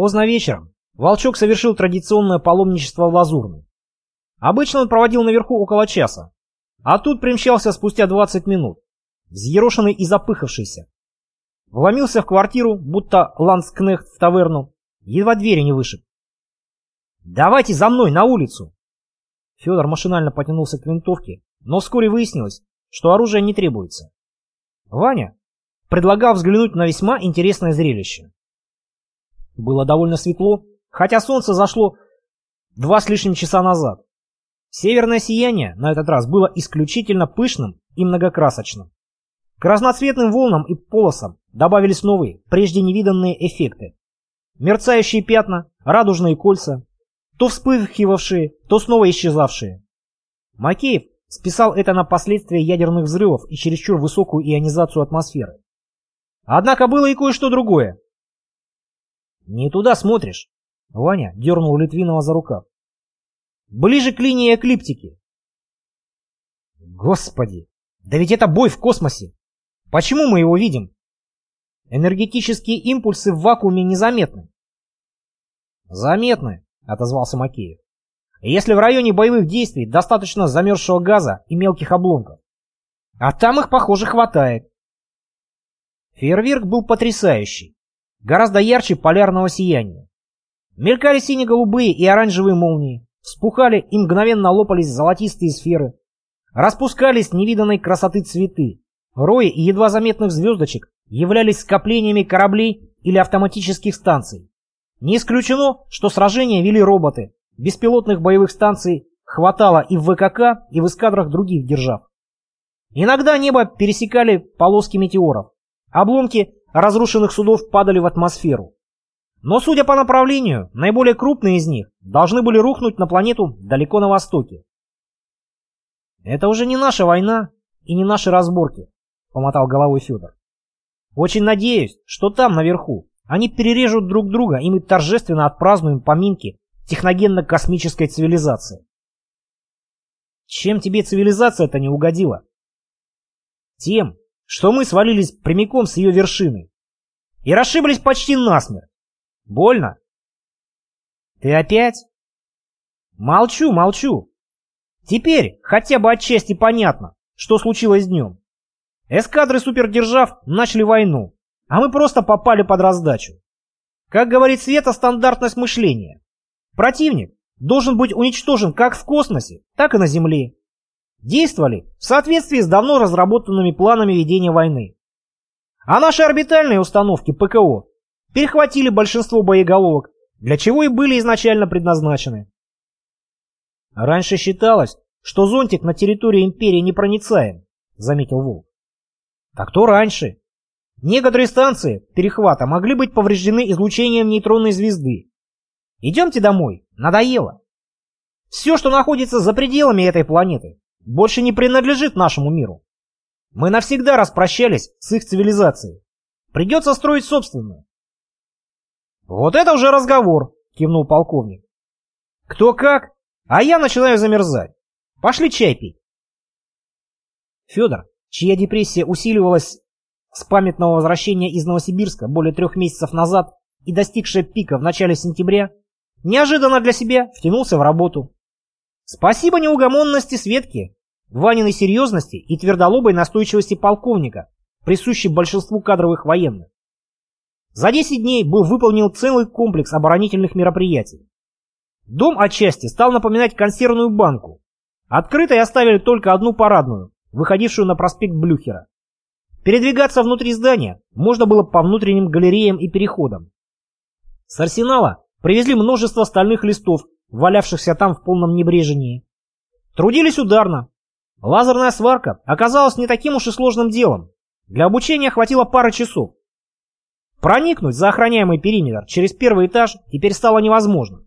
Поздно вечером Волчок совершил традиционное паломничество в Лазурный. Обычно он проводил наверху около часа, а тут примчался спустя 20 минут, взъерошенный и запыхавшийся. Вломился в квартиру, будто ландскнехт в таверну, едва двери не вышиб. «Давайте за мной, на улицу!» Федор машинально потянулся к винтовке, но вскоре выяснилось, что оружие не требуется. Ваня предлагал взглянуть на весьма интересное зрелище. Было довольно светло, хотя солнце зашло два с лишним часа назад. Северное сияние на этот раз было исключительно пышным и многокрасочным. К разноцветным волнам и полосам добавились новые, прежде невиданные эффекты. Мерцающие пятна, радужные кольца, то вспыхивавшие, то снова исчезавшие. Макеев списал это на последствия ядерных взрывов и чересчур высокую ионизацию атмосферы. Однако было и кое-что другое. «Не туда смотришь», — Ваня дернул Литвинова за рукав. Ближе к линии эклиптики. Господи, да ведь это бой в космосе. Почему мы его видим? Энергетические импульсы в вакууме незаметны. Заметны, отозвался Макеев. Если в районе боевых действий достаточно замерзшего газа и мелких обломков. А там их, похоже, хватает. Фейерверк был потрясающий. Гораздо ярче полярного сияния. Мелькали сине-голубые и оранжевые молнии. Вспухали и мгновенно лопались золотистые сферы. Распускались невиданной красоты цветы. Рои едва заметных звездочек являлись скоплениями кораблей или автоматических станций. Не исключено, что сражения вели роботы. Беспилотных боевых станций хватало и в ВКК, и в эскадрах других держав. Иногда небо пересекали полоски метеоров. Обломки разрушенных судов падали в атмосферу. Но, судя по направлению, наиболее крупные из них должны были рухнуть на планету далеко на востоке. «Это уже не наша война и не наши разборки», — помотал головой Федор. «Очень надеюсь, что там, наверху, они перережут друг друга, и мы торжественно отпразднуем поминки техногенно-космической цивилизации». «Чем тебе цивилизация-то не угодила?» «Тем, что мы свалились прямиком с ее вершины и расшиблись почти насмерть. Больно? Ты опять? Молчу, молчу. Теперь хотя бы отчасти понятно, что случилось днем. Эскадры супердержав начали войну, а мы просто попали под раздачу. Как говорит Света, стандартность мышления. Противник должен быть уничтожен как в космосе, так и на Земле. Действовали в соответствии с давно разработанными планами ведения войны. А наши орбитальные установки ПКО перехватили большинство боеголовок, для чего и были изначально предназначены. Раньше считалось, что зонтик на территории Империи непроницаем, заметил Волк. Так то раньше. Некоторые станции перехвата могли быть повреждены излучением нейтронной звезды. Идемте домой, надоело. Все, что находится за пределами этой планеты, больше не принадлежит нашему миру. Мы навсегда распрощались с их цивилизацией. Придется строить собственную. «Вот это уже разговор!» — кивнул полковник. «Кто как, а я начинаю замерзать. Пошли чай пить». Федор, чья депрессия усиливалась с памятного возвращения из Новосибирска более трех месяцев назад и достигшая пика в начале сентября, неожиданно для себя втянулся в работу. Спасибо неугомонности Светки, Ваниной серьезности и твердолобой настойчивости полковника, присущей большинству кадровых военных. За 10 дней был выполнен целый комплекс оборонительных мероприятий. Дом отчасти стал напоминать консервную банку. Открытой оставили только одну парадную, выходившую на проспект Блюхера. Передвигаться внутри здания можно было по внутренним галереям и переходам. С арсенала привезли множество стальных листов, валявшихся там в полном небрежении. Трудились ударно. Лазерная сварка оказалась не таким уж и сложным делом. Для обучения хватило пары часов. Проникнуть за охраняемый периметр через первый этаж теперь стало невозможно.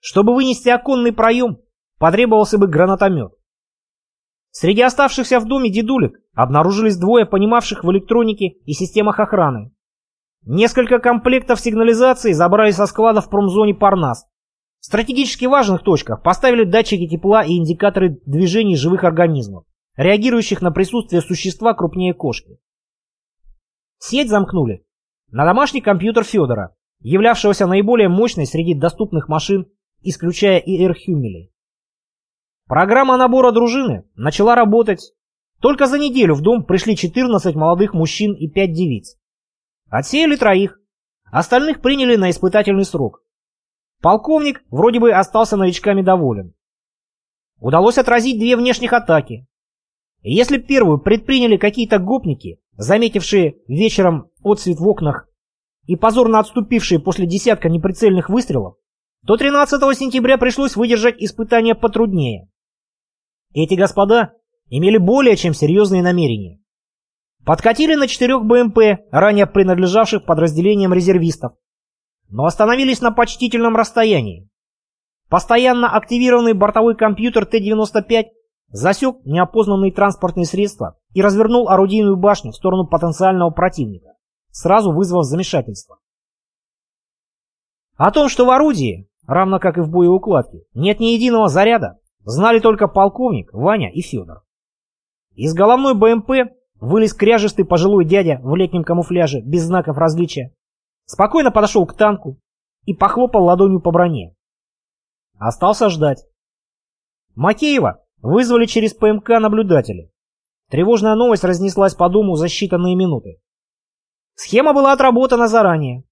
Чтобы вынести оконный проем, потребовался бы гранатомет. Среди оставшихся в доме дедулек обнаружились двое понимавших в электронике и системах охраны. Несколько комплектов сигнализации забрали со склада в промзоне Парнас. Стратегически важных точках поставили датчики тепла и индикаторы движений живых организмов, реагирующих на присутствие существа крупнее кошки. Сеть замкнули на домашний компьютер Федора являвшегося наиболее мощной среди доступных машин, исключая и Эрхюмелей. Программа набора дружины начала работать. Только за неделю в дом пришли 14 молодых мужчин и 5 девиц. Отсеяли троих, остальных приняли на испытательный срок. Полковник вроде бы остался новичками доволен. Удалось отразить две внешних атаки. Если первую предприняли какие-то гопники, заметившие вечером отсвет в окнах и позорно отступившие после десятка неприцельных выстрелов, то 13 сентября пришлось выдержать испытания потруднее. Эти господа имели более чем серьезные намерения. Подкатили на четырех БМП, ранее принадлежавших подразделениям резервистов, но остановились на почтительном расстоянии. Постоянно активированный бортовой компьютер Т-95 засек неопознанные транспортные средства и развернул орудийную башню в сторону потенциального противника, сразу вызвав замешательство. О том, что в орудии, равно как и в боеукладке, нет ни единого заряда, знали только полковник, Ваня и Федор. Из головной БМП вылез кряжистый пожилой дядя в летнем камуфляже, без знаков различия, спокойно подошел к танку и похлопал ладонью по броне. Остался ждать. Макеева вызвали через ПМК наблюдателей. Тревожная новость разнеслась по дому за считанные минуты. Схема была отработана заранее.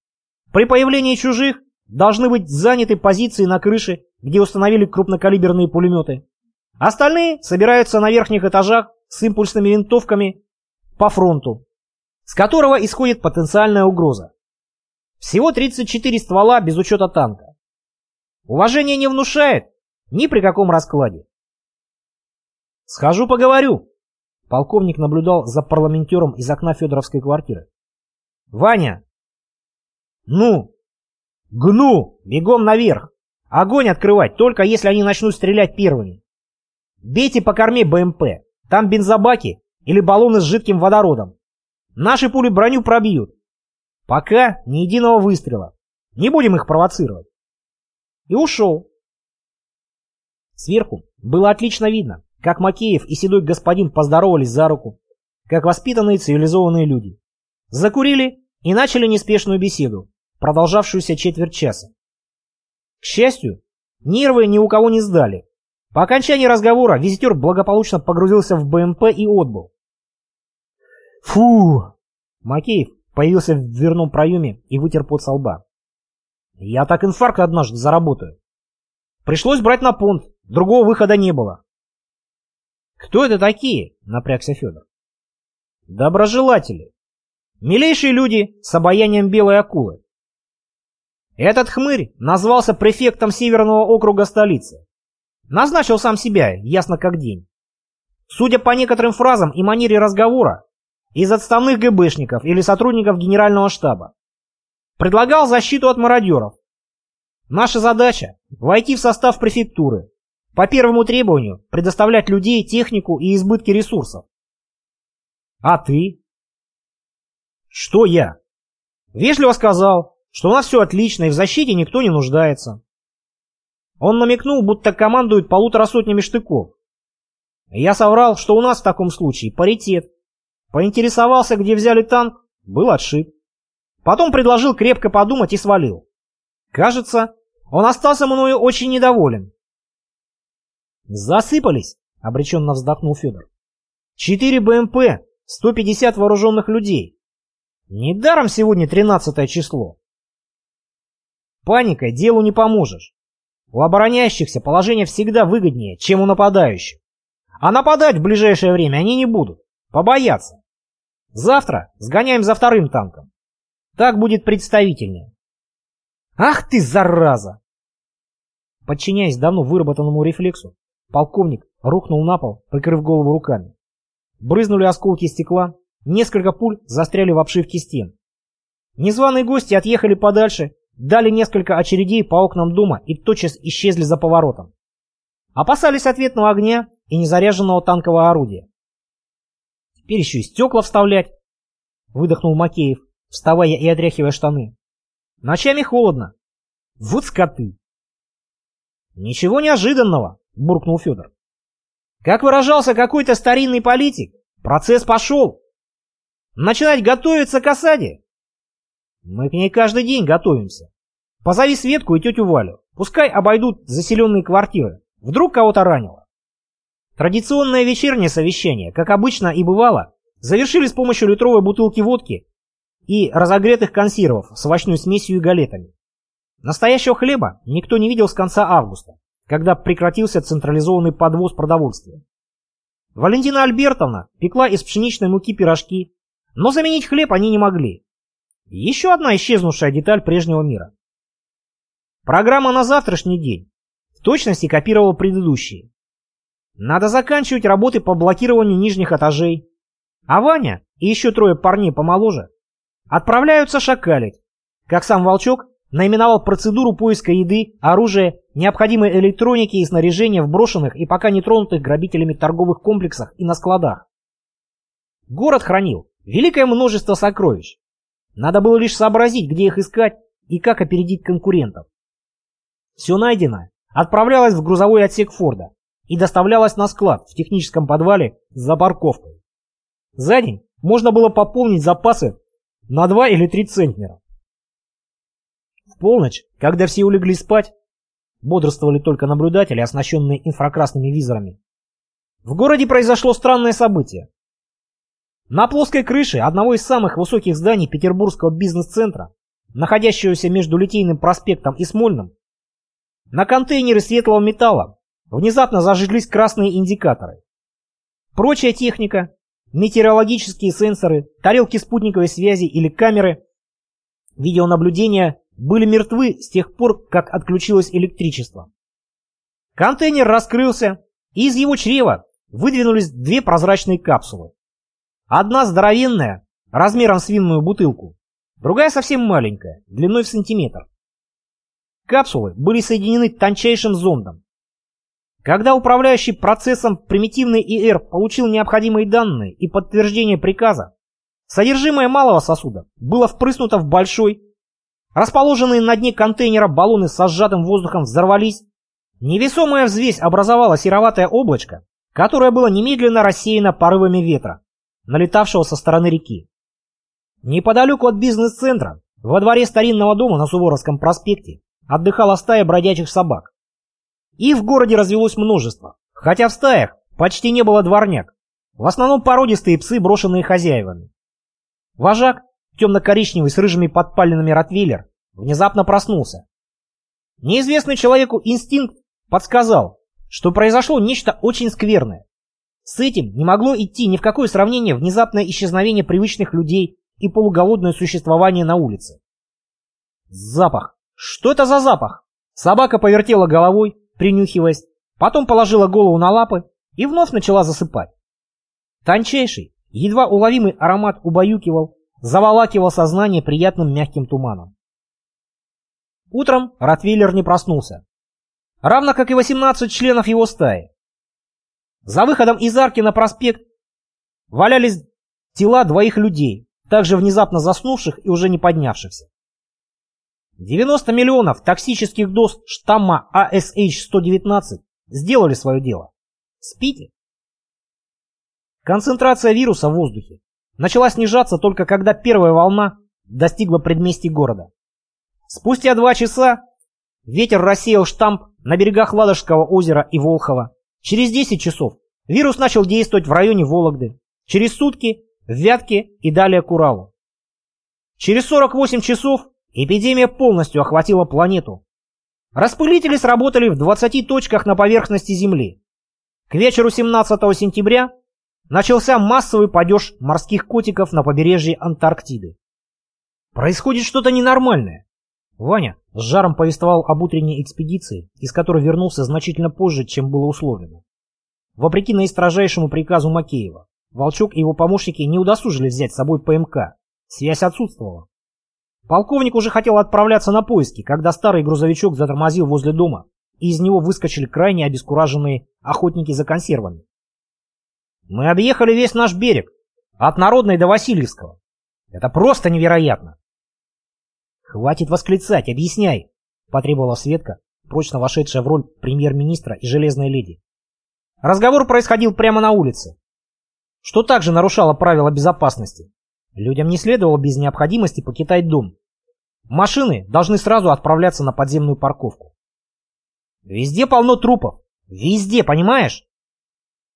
При появлении чужих должны быть заняты позиции на крыше, где установили крупнокалиберные пулеметы. Остальные собираются на верхних этажах с импульсными винтовками по фронту, с которого исходит потенциальная угроза. Всего 34 ствола без учета танка. Уважение не внушает ни при каком раскладе. «Схожу поговорю», — полковник наблюдал за парламентером из окна Федоровской квартиры. «Ваня!» «Ну?» «Гну! Бегом наверх! Огонь открывать, только если они начнут стрелять первыми! Бейте по корме БМП, там бензобаки или баллоны с жидким водородом. Наши пули броню пробьют. Пока ни единого выстрела. Не будем их провоцировать. И ушел. Сверху было отлично видно, как Макеев и седой господин поздоровались за руку, как воспитанные цивилизованные люди. Закурили и начали неспешную беседу, продолжавшуюся четверть часа. К счастью, нервы ни у кого не сдали. По окончании разговора визитер благополучно погрузился в БМП и отбыл. Фу! Макеев появился в дверном проеме и вытер пот со лба. Я так инфаркт однажды заработаю. Пришлось брать на понт, другого выхода не было. Кто это такие? Напрягся Федор. Доброжелатели. Милейшие люди с обаянием белой акулы. Этот хмырь назвался префектом Северного округа столицы. Назначил сам себя, ясно как день. Судя по некоторым фразам и манере разговора, из отставных ГБшников или сотрудников генерального штаба. Предлагал защиту от мародеров. Наша задача – войти в состав префектуры. По первому требованию предоставлять людей, технику и избытки ресурсов. А ты? Что я? Вежливо сказал, что у нас все отлично и в защите никто не нуждается. Он намекнул, будто командует полутора сотнями штыков. Я соврал, что у нас в таком случае паритет. Поинтересовался, где взяли танк, был отшит. Потом предложил крепко подумать и свалил. Кажется, он остался мною очень недоволен. «Засыпались», — обреченно вздохнул Федор. «Четыре БМП, 150 вооруженных людей. Недаром сегодня тринадцатое число. Паникой делу не поможешь. У обороняющихся положение всегда выгоднее, чем у нападающих. А нападать в ближайшее время они не будут. Побоятся. Завтра сгоняем за вторым танком. Так будет представительнее. Ах ты, зараза! Подчиняясь давно выработанному рефлексу, полковник рухнул на пол, прикрыв голову руками. Брызнули осколки стекла, несколько пуль застряли в обшивке стен. Незваные гости отъехали подальше, дали несколько очередей по окнам дома и тотчас исчезли за поворотом. Опасались ответного огня и незаряженного танкового орудия. Теперь еще и стекла вставлять. Выдохнул Макеев, вставая и отряхивая штаны. Ночами холодно. Вот скоты. Ничего неожиданного, буркнул Федор. Как выражался какой-то старинный политик, процесс пошел. Начинать готовиться к осаде. Мы к ней каждый день готовимся. Позови Светку и тетю Валю. Пускай обойдут заселенные квартиры. Вдруг кого-то ранило. Традиционное вечернее совещание, как обычно и бывало, завершили с помощью литровой бутылки водки и разогретых консервов с овощной смесью и галетами. Настоящего хлеба никто не видел с конца августа, когда прекратился централизованный подвоз продовольствия. Валентина Альбертовна пекла из пшеничной муки пирожки, но заменить хлеб они не могли. Еще одна исчезнувшая деталь прежнего мира. Программа на завтрашний день в точности копировала предыдущие. Надо заканчивать работы по блокированию нижних этажей. А Ваня и еще трое парней помоложе отправляются шакалить. Как сам Волчок наименовал процедуру поиска еды, оружия, необходимой электроники и снаряжения в брошенных и пока не тронутых грабителями торговых комплексах и на складах. Город хранил великое множество сокровищ. Надо было лишь сообразить, где их искать и как опередить конкурентов. Все найденное отправлялось в грузовой отсек Форда и доставлялось на склад в техническом подвале за парковкой. За день можно было пополнить запасы на 2 или 3 центнера. В полночь, когда все улеглись спать, бодрствовали только наблюдатели, оснащенные инфракрасными визорами. В городе произошло странное событие. На плоской крыше одного из самых высоких зданий Петербургского бизнес-центра, находящегося между Литейным проспектом и Смольным, на контейнере светлого металла внезапно зажглись красные индикаторы. Прочая техника, метеорологические сенсоры, тарелки спутниковой связи или камеры видеонаблюдения были мертвы с тех пор, как отключилось электричество. Контейнер раскрылся, и из его чрева выдвинулись две прозрачные капсулы. Одна здоровенная, размером с винную бутылку, другая совсем маленькая, длиной в сантиметр. Капсулы были соединены тончайшим зондом. Когда управляющий процессом примитивный ИР получил необходимые данные и подтверждение приказа, содержимое малого сосуда было впрыснуто в большой, Расположенные на дне контейнера баллоны со сжатым воздухом взорвались. Невесомая взвесь образовала сероватое облачко, которое было немедленно рассеяно порывами ветра, налетавшего со стороны реки. Неподалеку от бизнес-центра, во дворе старинного дома на Суворовском проспекте, отдыхала стая бродячих собак. Их в городе развелось множество, хотя в стаях почти не было дворняк, в основном породистые псы, брошенные хозяевами. Вожак, темно-коричневый с рыжими подпалинами ротвейлер, внезапно проснулся. Неизвестный человеку инстинкт подсказал, что произошло нечто очень скверное. С этим не могло идти ни в какое сравнение внезапное исчезновение привычных людей и полуголодное существование на улице. Запах. Что это за запах? Собака повертела головой, принюхиваясь, потом положила голову на лапы и вновь начала засыпать. Тончайший, едва уловимый аромат убаюкивал, заволакивал сознание приятным мягким туманом. Утром Ротвейлер не проснулся. Равно как и 18 членов его стаи. За выходом из арки на проспект валялись тела двоих людей, также внезапно заснувших и уже не поднявшихся. 90 миллионов токсических доз штамма ASH-119 сделали свое дело. Спите? Концентрация вируса в воздухе начала снижаться только когда первая волна достигла предместий города. Спустя два часа ветер рассеял штамп на берегах Ладожского озера и Волхова. Через 10 часов вирус начал действовать в районе Вологды. Через сутки в Вятке и далее к Уралу. Через 48 часов эпидемия полностью охватила планету. Распылители сработали в 20 точках на поверхности Земли. К вечеру 17 сентября начался массовый падеж морских котиков на побережье Антарктиды. Происходит что-то ненормальное. Ваня с жаром повествовал об утренней экспедиции, из которой вернулся значительно позже, чем было условлено. Вопреки наистрожайшему приказу Макеева, Волчок и его помощники не удосужили взять с собой ПМК. Связь отсутствовала. Полковник уже хотел отправляться на поиски, когда старый грузовичок затормозил возле дома, и из него выскочили крайне обескураженные охотники за консервами. Мы объехали весь наш берег, от Народной до Васильевского. Это просто невероятно. Хватит восклицать, объясняй, потребовала Светка, прочно вошедшая в роль премьер-министра и железной леди. Разговор происходил прямо на улице, что также нарушало правила безопасности. Людям не следовало без необходимости покидать дом, Машины должны сразу отправляться на подземную парковку. Везде полно трупов. Везде, понимаешь?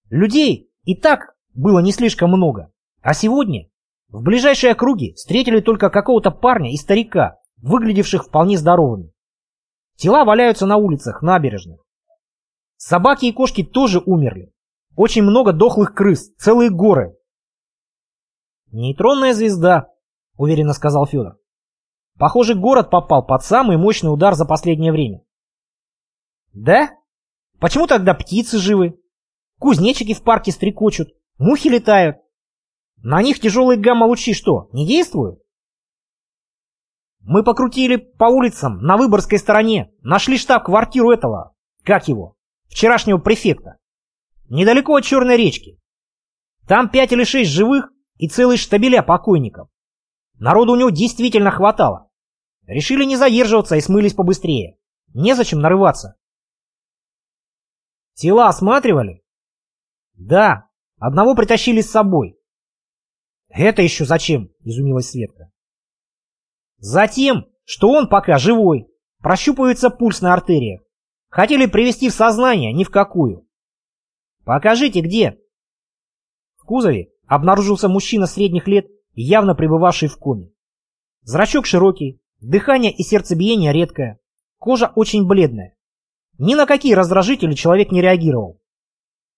Людей и так было не слишком много. А сегодня в ближайшей округе встретили только какого-то парня и старика, выглядевших вполне здоровыми. Тела валяются на улицах, набережных. Собаки и кошки тоже умерли. Очень много дохлых крыс, целые горы. «Нейтронная звезда», — уверенно сказал Федор. «Похоже, город попал под самый мощный удар за последнее время». «Да? Почему тогда птицы живы? Кузнечики в парке стрекочут, мухи летают. На них тяжелые гамма-лучи что, не действуют?» «Мы покрутили по улицам на Выборгской стороне, нашли штаб-квартиру этого, как его, вчерашнего префекта. Недалеко от Черной речки. Там пять или шесть живых и целые штабеля покойников. Народу у него действительно хватало. Решили не задерживаться и смылись побыстрее. Незачем нарываться. Тела осматривали? Да, одного притащили с собой. Это еще зачем? Изумилась Светка. Затем, что он пока живой. Прощупывается пульс на артериях. Хотели привести в сознание, ни в какую. Покажите, где. В кузове обнаружился мужчина средних лет, явно пребывавший в коме. Зрачок широкий, дыхание и сердцебиение редкое, кожа очень бледная. Ни на какие раздражители человек не реагировал.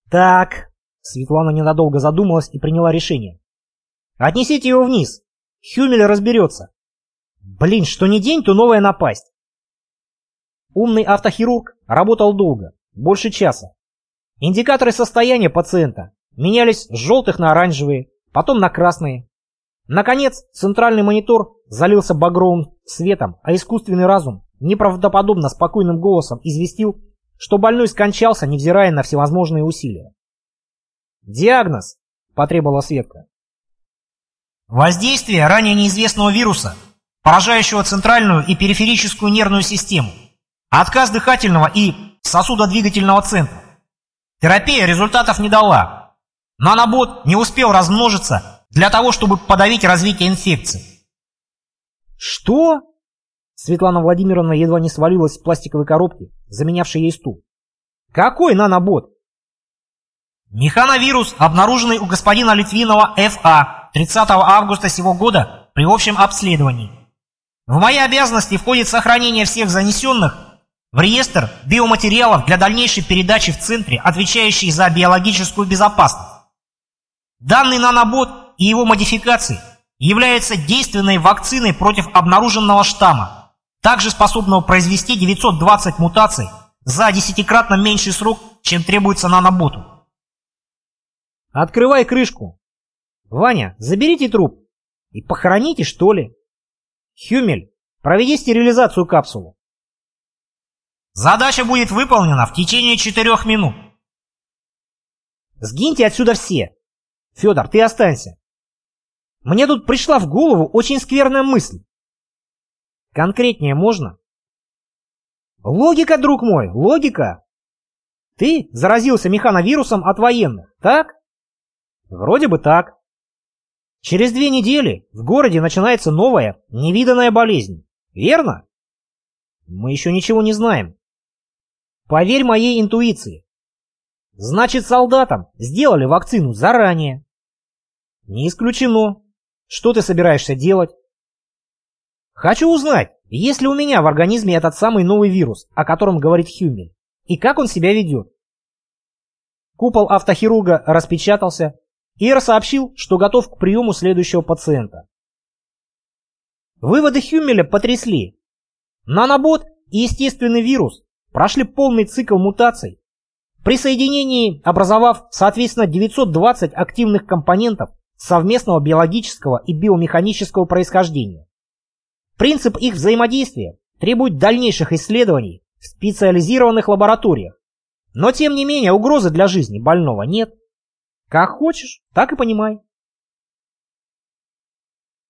Так, Светлана ненадолго задумалась и приняла решение. Отнесите его вниз. Хюмель разберется. Блин, что не день, то новая напасть. Умный автохирург работал долго, больше часа. Индикаторы состояния пациента менялись с желтых на оранжевые, потом на красные. Наконец, центральный монитор залился багровым светом, а искусственный разум неправдоподобно спокойным голосом известил, что больной скончался, невзирая на всевозможные усилия. «Диагноз!» – потребовала Светка. «Воздействие ранее неизвестного вируса, поражающего центральную и периферическую нервную систему, отказ дыхательного и сосудодвигательного центра. Терапия результатов не дала, Нанобот не успел размножиться для того, чтобы подавить развитие инфекции. Что? Светлана Владимировна едва не свалилась с пластиковой коробки, заменявшей ей стул. Какой нанобот? Механовирус, обнаруженный у господина Литвинова Фа 30 августа сего года при общем обследовании. В мои обязанности входит сохранение всех занесенных в реестр биоматериалов для дальнейшей передачи в центре, отвечающий за биологическую безопасность. Данный нанобот и его модификации являются действенной вакциной против обнаруженного штамма, также способного произвести 920 мутаций за десятикратно меньший срок, чем требуется наноботу. Открывай крышку. Ваня, заберите труп и похороните, что ли. Хюмель, проведи стерилизацию капсулы. Задача будет выполнена в течение четырех минут. Сгиньте отсюда все, Федор, ты останься. Мне тут пришла в голову очень скверная мысль. Конкретнее можно? Логика, друг мой, логика. Ты заразился механовирусом от военных, так? Вроде бы так. Через две недели в городе начинается новая, невиданная болезнь. Верно? Мы еще ничего не знаем. Поверь моей интуиции. Значит, солдатам сделали вакцину заранее. Не исключено. Что ты собираешься делать? Хочу узнать, есть ли у меня в организме этот самый новый вирус, о котором говорит Хюмель, и как он себя ведет. Купол автохирурга распечатался, и сообщил, что готов к приему следующего пациента. Выводы Хюмеля потрясли. Нанобот и естественный вирус прошли полный цикл мутаций при соединении образовав, соответственно, 920 активных компонентов совместного биологического и биомеханического происхождения. Принцип их взаимодействия требует дальнейших исследований в специализированных лабораториях. Но тем не менее угрозы для жизни больного нет. Как хочешь, так и понимай.